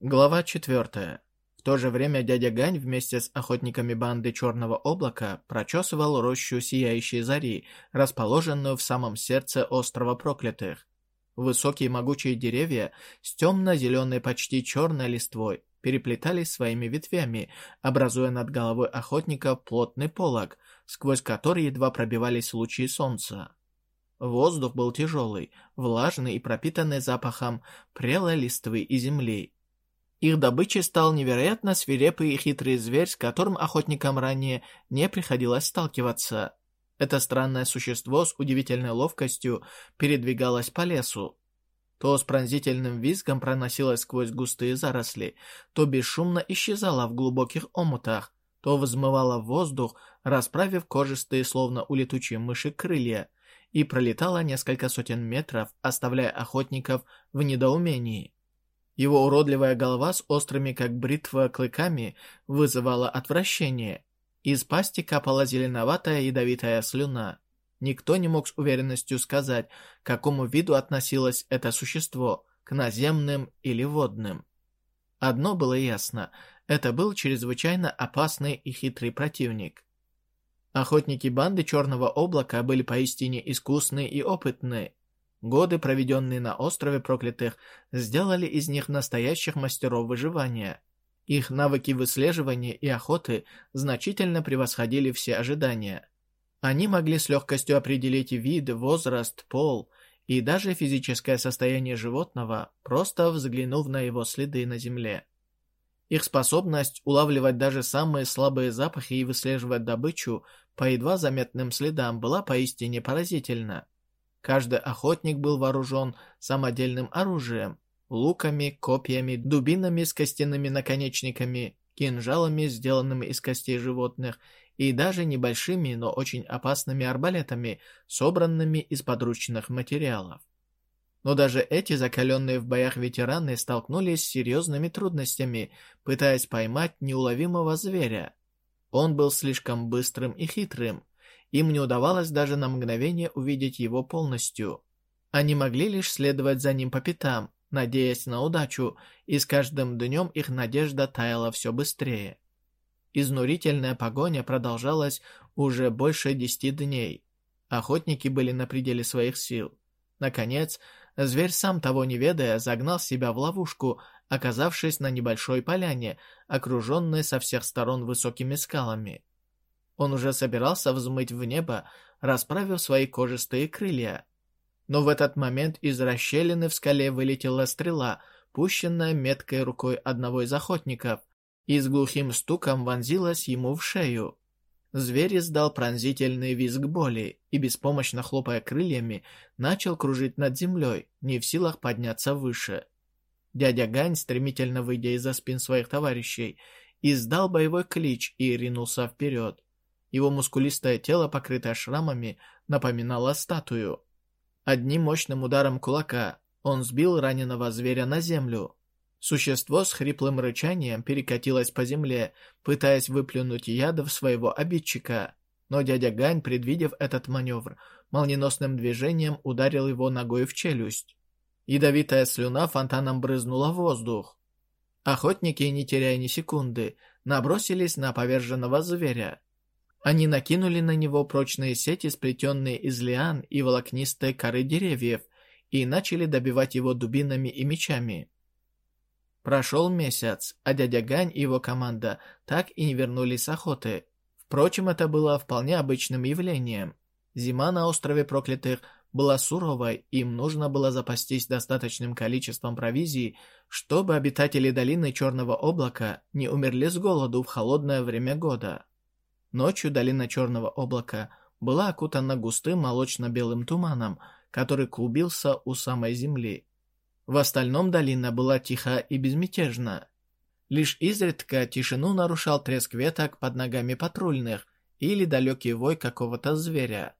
Глава 4. В то же время дядя Гань вместе с охотниками банды Черного Облака прочесывал рощу Сияющей Зари, расположенную в самом сердце острова Проклятых. Высокие могучие деревья с темно-зеленой почти черной листвой переплетались своими ветвями, образуя над головой охотника плотный полог, сквозь который едва пробивались лучи солнца. Воздух был тяжелый, влажный и пропитанный запахом прелой листвы и земли. Их добычей стал невероятно свирепый и хитрый зверь, с которым охотникам ранее не приходилось сталкиваться. Это странное существо с удивительной ловкостью передвигалось по лесу. То с пронзительным визгом проносилось сквозь густые заросли, то бесшумно исчезало в глубоких омутах, то взмывало в воздух, расправив кожистые, словно у летучей мыши, крылья, и пролетало несколько сотен метров, оставляя охотников в недоумении. Его уродливая голова с острыми, как бритва, клыками вызывала отвращение. Из пасти капала зеленоватая ядовитая слюна. Никто не мог с уверенностью сказать, к какому виду относилось это существо, к наземным или водным. Одно было ясно – это был чрезвычайно опасный и хитрый противник. Охотники банды Черного Облака были поистине искусны и опытны. Годы, проведенные на острове Проклятых, сделали из них настоящих мастеров выживания. Их навыки выслеживания и охоты значительно превосходили все ожидания. Они могли с легкостью определить вид, возраст, пол и даже физическое состояние животного, просто взглянув на его следы на земле. Их способность улавливать даже самые слабые запахи и выслеживать добычу по едва заметным следам была поистине поразительна. Каждый охотник был вооружен самодельным оружием, луками, копьями, дубинами с костяными наконечниками, кинжалами, сделанными из костей животных, и даже небольшими, но очень опасными арбалетами, собранными из подручных материалов. Но даже эти закаленные в боях ветераны столкнулись с серьезными трудностями, пытаясь поймать неуловимого зверя. Он был слишком быстрым и хитрым, им не удавалось даже на мгновение увидеть его полностью. Они могли лишь следовать за ним по пятам, надеясь на удачу, и с каждым днем их надежда таяла все быстрее. Изнурительная погоня продолжалась уже больше десяти дней. Охотники были на пределе своих сил. Наконец, зверь, сам того не ведая, загнал себя в ловушку, оказавшись на небольшой поляне, окруженной со всех сторон высокими скалами. Он уже собирался взмыть в небо, расправив свои кожистые крылья. Но в этот момент из расщелины в скале вылетела стрела, пущенная меткой рукой одного из охотников, и с глухим стуком вонзилась ему в шею. Зверь издал пронзительный визг боли и, беспомощно хлопая крыльями, начал кружить над землей, не в силах подняться выше. Дядя Гань, стремительно выйдя из-за спин своих товарищей, издал боевой клич и ринулся вперед. Его мускулистое тело, покрытое шрамами, напоминало статую. Одним мощным ударом кулака он сбил раненого зверя на землю. Существо с хриплым рычанием перекатилось по земле, пытаясь выплюнуть яд в своего обидчика. Но дядя Гань, предвидев этот маневр, молниеносным движением ударил его ногой в челюсть. Ядовитая слюна фонтаном брызнула в воздух. Охотники, не теряя ни секунды, набросились на поверженного зверя. Они накинули на него прочные сети, сплетенные из лиан и волокнистой коры деревьев, и начали добивать его дубинами и мечами. Прошел месяц, а дядя Гань и его команда так и не вернулись с охоты. Впрочем, это было вполне обычным явлением. Зима на острове Проклятых была суровой, им нужно было запастись достаточным количеством провизии, чтобы обитатели долины Черного Облака не умерли с голоду в холодное время года. Ночью долина Черного облака была окутана густым молочно-белым туманом, который клубился у самой земли. В остальном долина была тиха и безмятежна. Лишь изредка тишину нарушал треск веток под ногами патрульных или далекий вой какого-то зверя.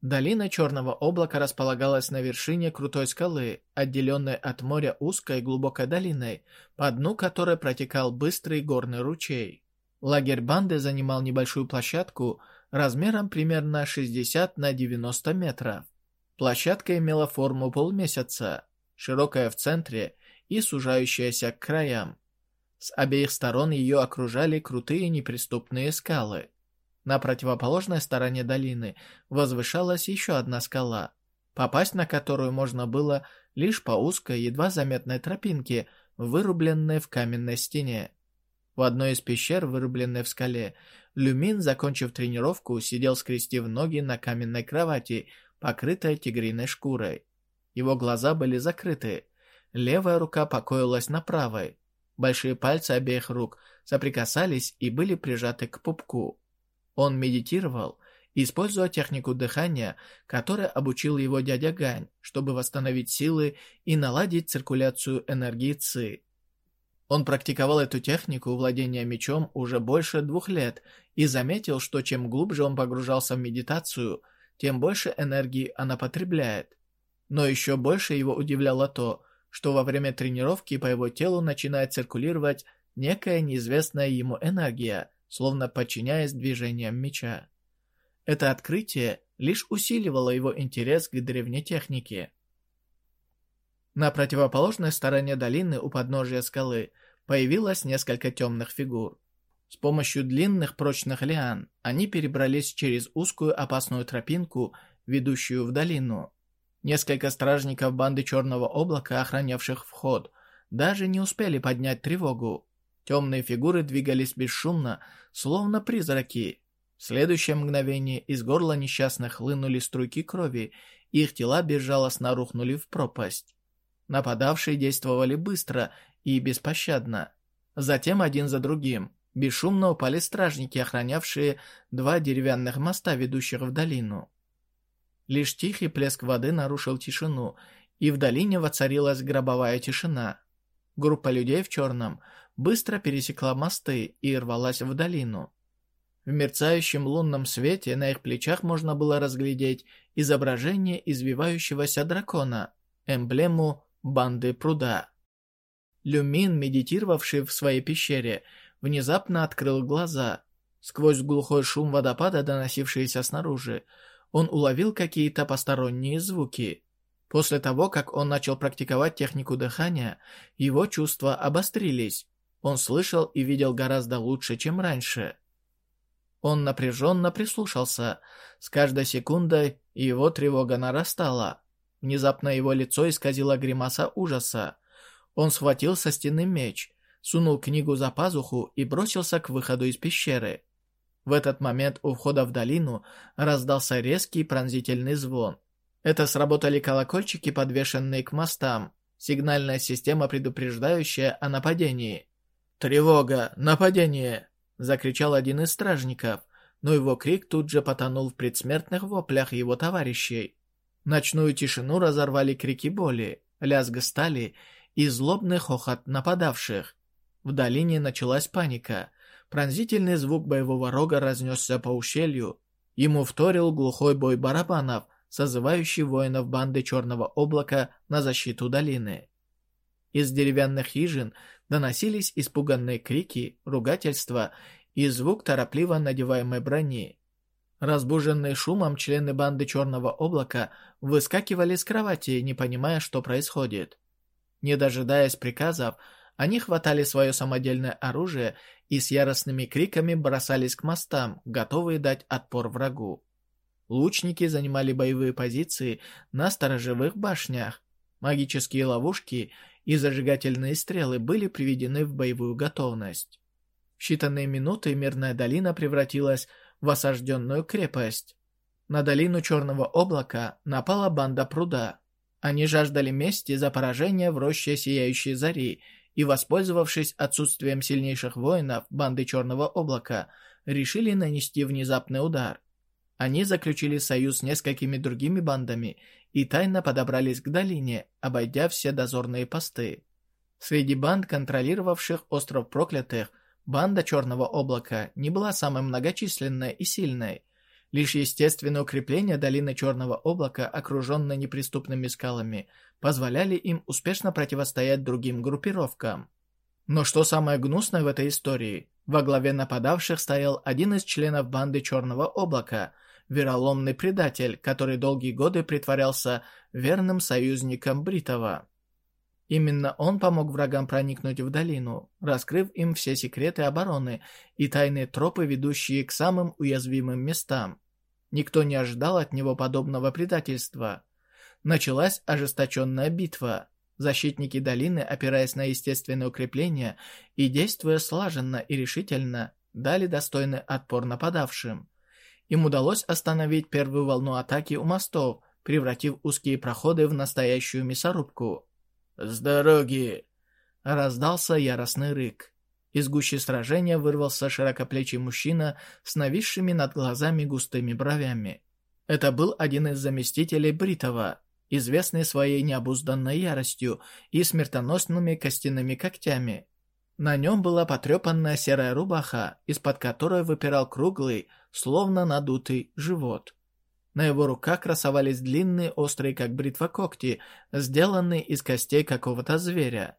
Долина Черного облака располагалась на вершине крутой скалы, отделенной от моря узкой глубокой долиной, по дну которой протекал быстрый горный ручей. Лагерь банды занимал небольшую площадку размером примерно 60 на 90 метров. Площадка имела форму полмесяца, широкая в центре и сужающаяся к краям. С обеих сторон ее окружали крутые неприступные скалы. На противоположной стороне долины возвышалась еще одна скала, попасть на которую можно было лишь по узкой, едва заметной тропинке, вырубленной в каменной стене. В одной из пещер, вырубленной в скале, Люмин, закончив тренировку, сидел скрестив ноги на каменной кровати, покрытой тигриной шкурой. Его глаза были закрыты. Левая рука покоилась на правой. Большие пальцы обеих рук соприкасались и были прижаты к пупку. Он медитировал, используя технику дыхания, которой обучил его дядя Гань, чтобы восстановить силы и наладить циркуляцию энергии Ци. Он практиковал эту технику владения мечом уже больше двух лет и заметил, что чем глубже он погружался в медитацию, тем больше энергии она потребляет. Но еще больше его удивляло то, что во время тренировки по его телу начинает циркулировать некая неизвестная ему энергия, словно подчиняясь движениям меча. Это открытие лишь усиливало его интерес к древней технике. На противоположной стороне долины у подножия скалы появилось несколько темных фигур. С помощью длинных прочных лиан они перебрались через узкую опасную тропинку, ведущую в долину. Несколько стражников банды Черного Облака, охранявших вход, даже не успели поднять тревогу. Темные фигуры двигались бесшумно, словно призраки. В следующее мгновение из горла несчастных хлынули струйки крови, их тела безжалостно рухнули в пропасть. Нападавшие действовали быстро и беспощадно. Затем один за другим бесшумно упали стражники, охранявшие два деревянных моста, ведущих в долину. Лишь тихий плеск воды нарушил тишину, и в долине воцарилась гробовая тишина. Группа людей в черном быстро пересекла мосты и рвалась в долину. В мерцающем лунном свете на их плечах можно было разглядеть изображение извивающегося дракона, эмблему банды пруда. Люмин, медитировавший в своей пещере, внезапно открыл глаза. Сквозь глухой шум водопада, доносившийся снаружи, он уловил какие-то посторонние звуки. После того, как он начал практиковать технику дыхания, его чувства обострились. Он слышал и видел гораздо лучше, чем раньше. Он напряженно прислушался. С каждой секундой его тревога нарастала. Внезапно его лицо исказило гримаса ужаса. Он схватил со стены меч, сунул книгу за пазуху и бросился к выходу из пещеры. В этот момент у входа в долину раздался резкий пронзительный звон. Это сработали колокольчики, подвешенные к мостам, сигнальная система, предупреждающая о нападении. «Тревога! Нападение!» — закричал один из стражников, но его крик тут же потонул в предсмертных воплях его товарищей. Ночную тишину разорвали крики боли, лязг стали и злобный хохот нападавших. В долине началась паника. Пронзительный звук боевого рога разнесся по ущелью. Ему вторил глухой бой барабанов, созывающий воинов банды Черного Облака на защиту долины. Из деревянных хижин доносились испуганные крики, ругательства и звук торопливо надеваемой брони. Разбуженные шумом члены банды Черного Облака выскакивали с кровати, не понимая, что происходит. Не дожидаясь приказов, они хватали свое самодельное оружие и с яростными криками бросались к мостам, готовые дать отпор врагу. Лучники занимали боевые позиции на сторожевых башнях. Магические ловушки и зажигательные стрелы были приведены в боевую готовность. В считанные минуты мирная долина превратилась в осажденную крепость. На долину Черного облака напала банда пруда. Они жаждали мести за поражение в роще Сияющей Зари и, воспользовавшись отсутствием сильнейших воинов банды Черного Облака, решили нанести внезапный удар. Они заключили союз с несколькими другими бандами и тайно подобрались к долине, обойдя все дозорные посты. Среди банд, контролировавших остров Проклятых, банда Черного Облака не была самой многочисленной и сильной. Лишь естественное укрепление долины Черного Облака, окруженной неприступными скалами, позволяли им успешно противостоять другим группировкам. Но что самое гнусное в этой истории? Во главе нападавших стоял один из членов банды Черного Облака, вероломный предатель, который долгие годы притворялся верным союзником Бритова. Именно он помог врагам проникнуть в долину, раскрыв им все секреты обороны и тайные тропы, ведущие к самым уязвимым местам. Никто не ожидал от него подобного предательства. Началась ожесточенная битва. Защитники долины, опираясь на естественные укрепления и действуя слаженно и решительно, дали достойный отпор нападавшим. Им удалось остановить первую волну атаки у мостов, превратив узкие проходы в настоящую мясорубку. «С дороги!» — раздался яростный рык. Из гущи сражения вырвался широкоплечий мужчина с нависшими над глазами густыми бровями. Это был один из заместителей Бритова, известный своей необузданной яростью и смертоносными костяными когтями. На нем была потрепанная серая рубаха, из-под которой выпирал круглый, словно надутый живот. На его руках красовались длинные, острые как бритва когти, сделанные из костей какого-то зверя.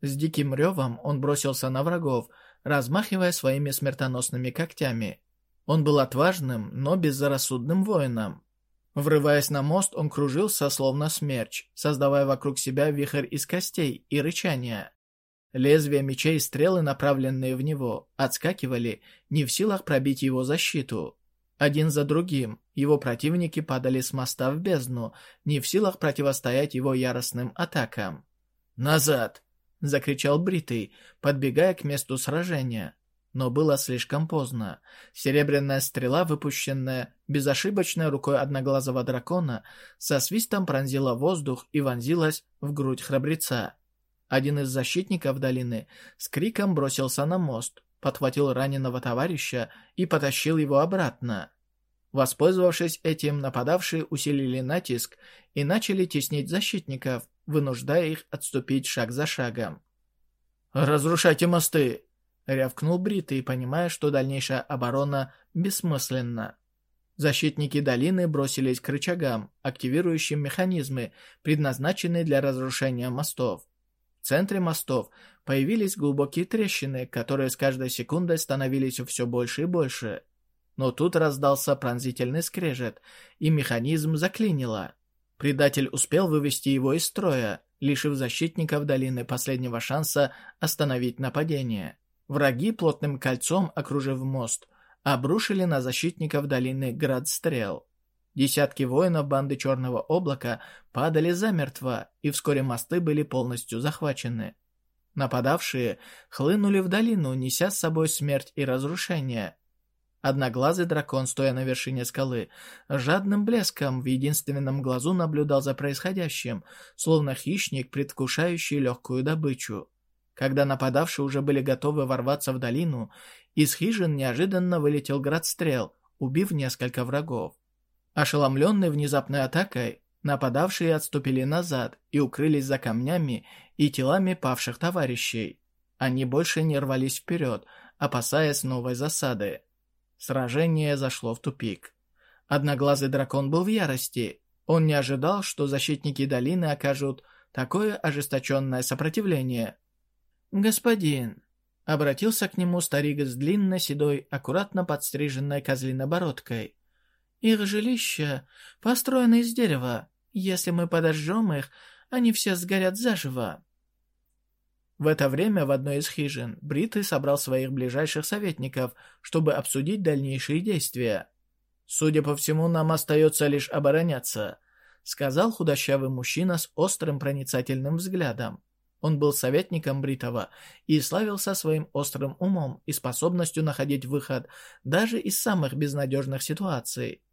С диким ревом он бросился на врагов, размахивая своими смертоносными когтями. Он был отважным, но безрассудным воином. Врываясь на мост, он кружился, словно смерч, создавая вокруг себя вихрь из костей и рычания. Лезвия мечей и стрелы, направленные в него, отскакивали, не в силах пробить его защиту. Один за другим его противники падали с моста в бездну, не в силах противостоять его яростным атакам. «Назад!» — закричал Бритый, подбегая к месту сражения. Но было слишком поздно. Серебряная стрела, выпущенная безошибочной рукой одноглазого дракона, со свистом пронзила воздух и вонзилась в грудь храбреца. Один из защитников долины с криком бросился на мост, подхватил раненого товарища и потащил его обратно. Воспользовавшись этим, нападавшие усилили натиск и начали теснить защитников, вынуждая их отступить шаг за шагом. «Разрушайте мосты!» — рявкнул Бритый, понимая, что дальнейшая оборона бессмысленна. Защитники долины бросились к рычагам, активирующим механизмы, предназначенные для разрушения мостов. В центре мостов появились глубокие трещины, которые с каждой секундой становились все больше и больше. Но тут раздался пронзительный скрежет, и механизм заклинило. Предатель успел вывести его из строя, лишив защитников долины последнего шанса остановить нападение. Враги, плотным кольцом окружив мост, обрушили на защитников долины град стрел. Десятки воинов банды Черного Облака падали замертво, и вскоре мосты были полностью захвачены. Нападавшие хлынули в долину, неся с собой смерть и разрушение. Одноглазый дракон, стоя на вершине скалы, жадным блеском в единственном глазу наблюдал за происходящим, словно хищник, предвкушающий легкую добычу. Когда нападавшие уже были готовы ворваться в долину, из хижин неожиданно вылетел град стрел, убив несколько врагов. Ошеломленные внезапной атакой, нападавшие отступили назад и укрылись за камнями и телами павших товарищей. Они больше не рвались вперед, опасаясь новой засады. Сражение зашло в тупик. Одноглазый дракон был в ярости. Он не ожидал, что защитники долины окажут такое ожесточенное сопротивление. «Господин», — обратился к нему старик с длинной, седой, аккуратно подстриженной козлиной бородкой, их жилища построены из дерева. Если мы подожжем их, они все сгорят заживо». В это время в одной из хижин Бритый собрал своих ближайших советников, чтобы обсудить дальнейшие действия. «Судя по всему, нам остается лишь обороняться», — сказал худощавый мужчина с острым проницательным взглядом. Он был советником Бритова и славился своим острым умом и способностью находить выход даже из самых безнадежных ситуаций.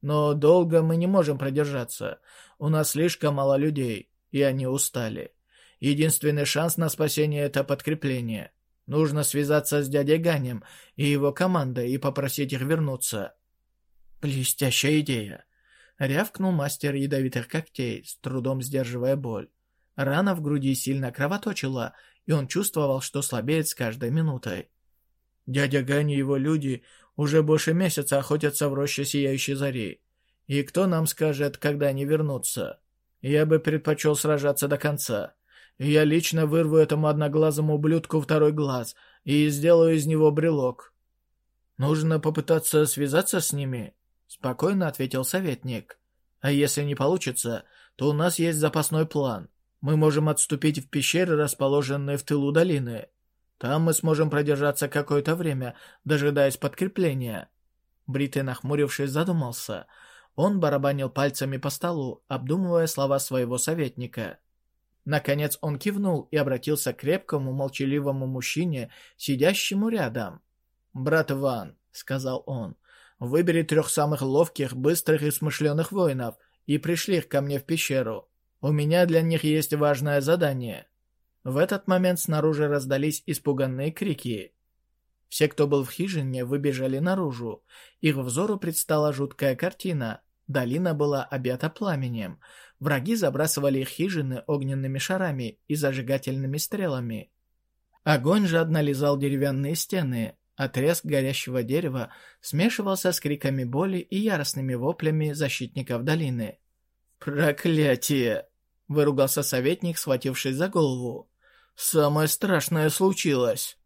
Но долго мы не можем продержаться. У нас слишком мало людей, и они устали. Единственный шанс на спасение — это подкрепление. Нужно связаться с дядей Ганем и его командой и попросить их вернуться. Блестящая идея. Рявкнул мастер ядовитых когтей, с трудом сдерживая боль. Рана в груди сильно кровоточила, и он чувствовал, что слабеет с каждой минутой. Дядя Гань и его люди уже больше месяца охотятся в роще Сияющей Зари. И кто нам скажет, когда они вернутся? Я бы предпочел сражаться до конца. Я лично вырву этому одноглазому ублюдку второй глаз и сделаю из него брелок. Нужно попытаться связаться с ними, спокойно ответил советник. А если не получится, то у нас есть запасной план. Мы можем отступить в пещеры, расположенные в тылу долины. Там мы сможем продержаться какое-то время, дожидаясь подкрепления». Бритый, нахмурившись, задумался. Он барабанил пальцами по столу, обдумывая слова своего советника. Наконец он кивнул и обратился к крепкому, молчаливому мужчине, сидящему рядом. «Брат Иван», — сказал он, — «выбери трех самых ловких, быстрых и смышленых воинов и пришли их ко мне в пещеру. У меня для них есть важное задание». В этот момент снаружи раздались испуганные крики. Все, кто был в хижине, выбежали наружу. Их взору предстала жуткая картина. Долина была объята пламенем. Враги забрасывали их хижины огненными шарами и зажигательными стрелами. Огонь жадно лизал деревянные стены, а горящего дерева смешивался с криками боли и яростными воплями защитников долины. «Проклятие!» — выругался советник, схватившись за голову. «Самое страшное случилось!»